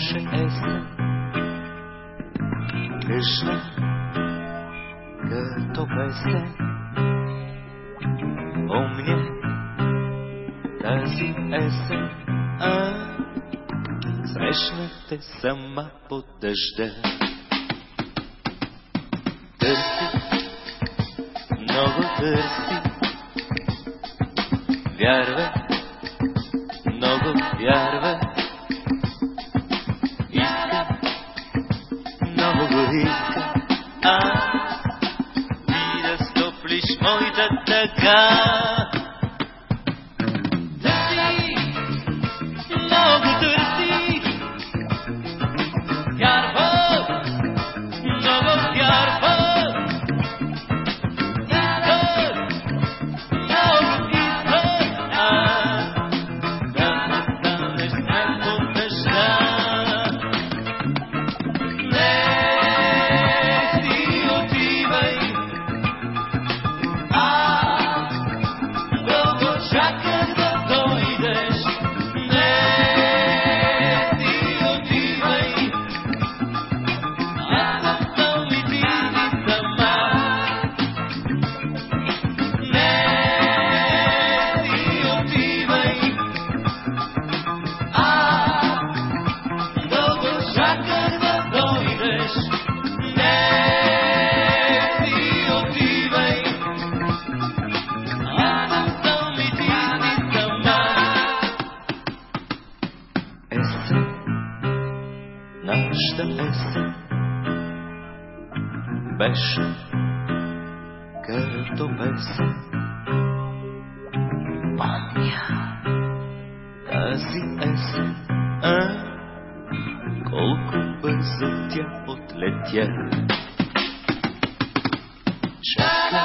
беше есен, дишна като песен. Помня тази есен, а срещнах те сама под дъжда. Търси, много търси, вярва, много вярва. а ти да стоплиш моята тъга. SMS беше като без. Помня тази есен, а колко бързо тя отлетя. Чакай!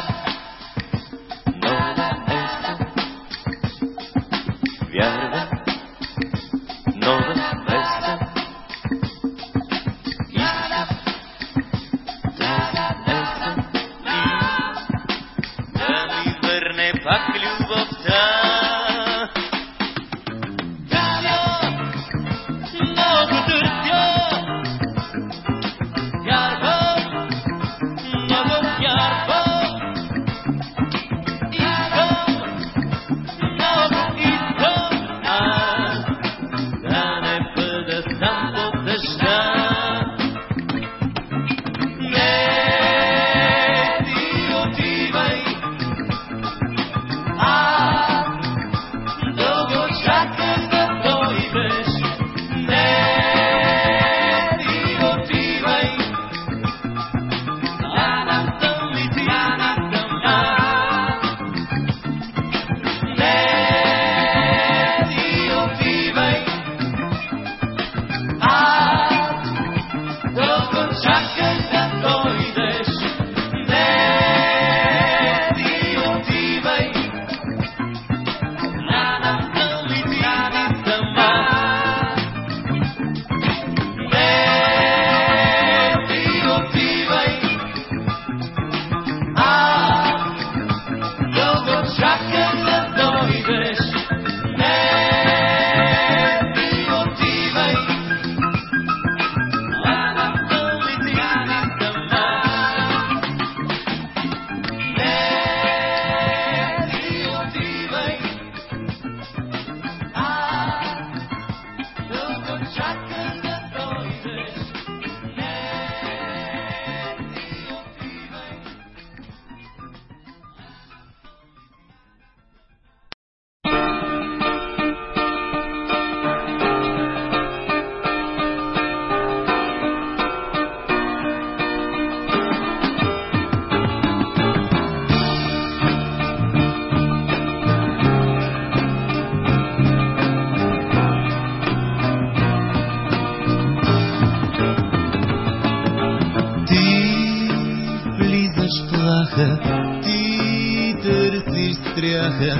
страха, ти търсиш стряха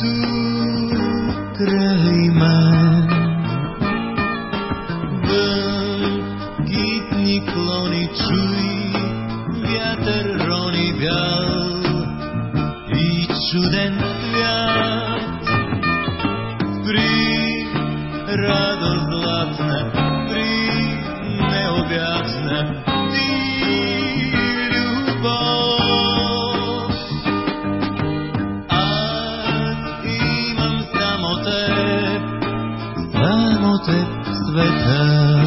тук край ман. Вън клони чуй, вятър рони бял и чуден свят. При радост златна те в света.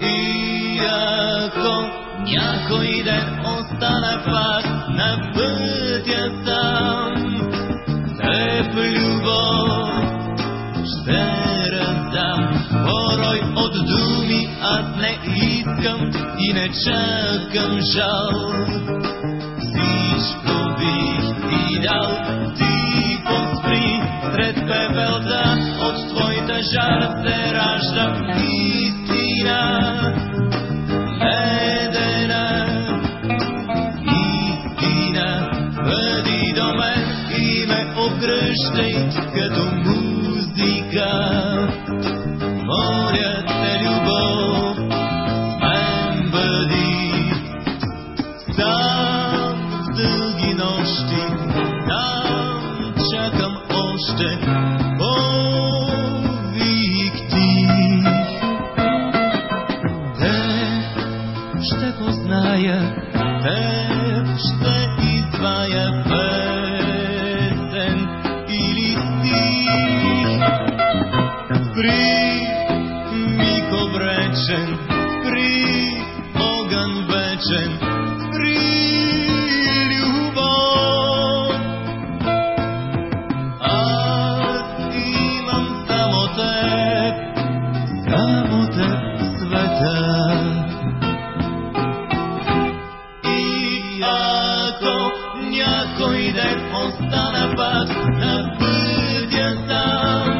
И ако някой ден остана пак на пътя сам, теб любов ще раздам. Порой от думи аз не искам и не чакам жал. Всичко бих ти дал, ти поспри сред пепелта от твоята жар се ражда истина. Истина, бъди до и ме обгръщай като музика. Позная, те ще извая песен или стих. Спри, миг обречен, спри, огън вечен, някой ден остана пак на пътя сам,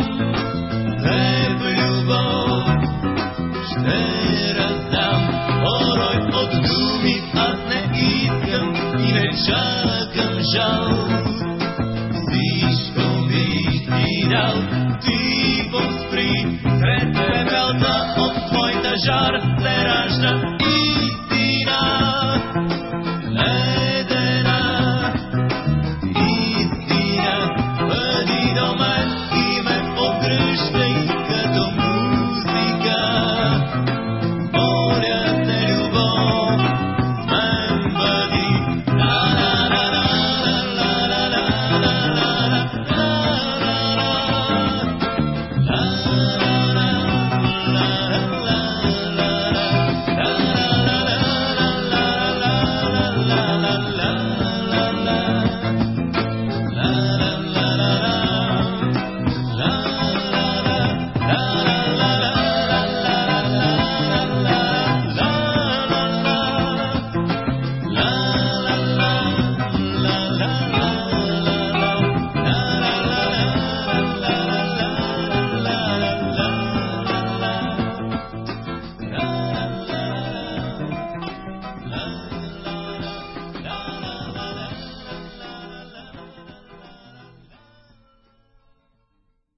теб любов ще раздам. Порой от думи аз не искам и не чакам жал. Всичко бих ти дал, ти поспри, сред пепелта от твоята жар се ражда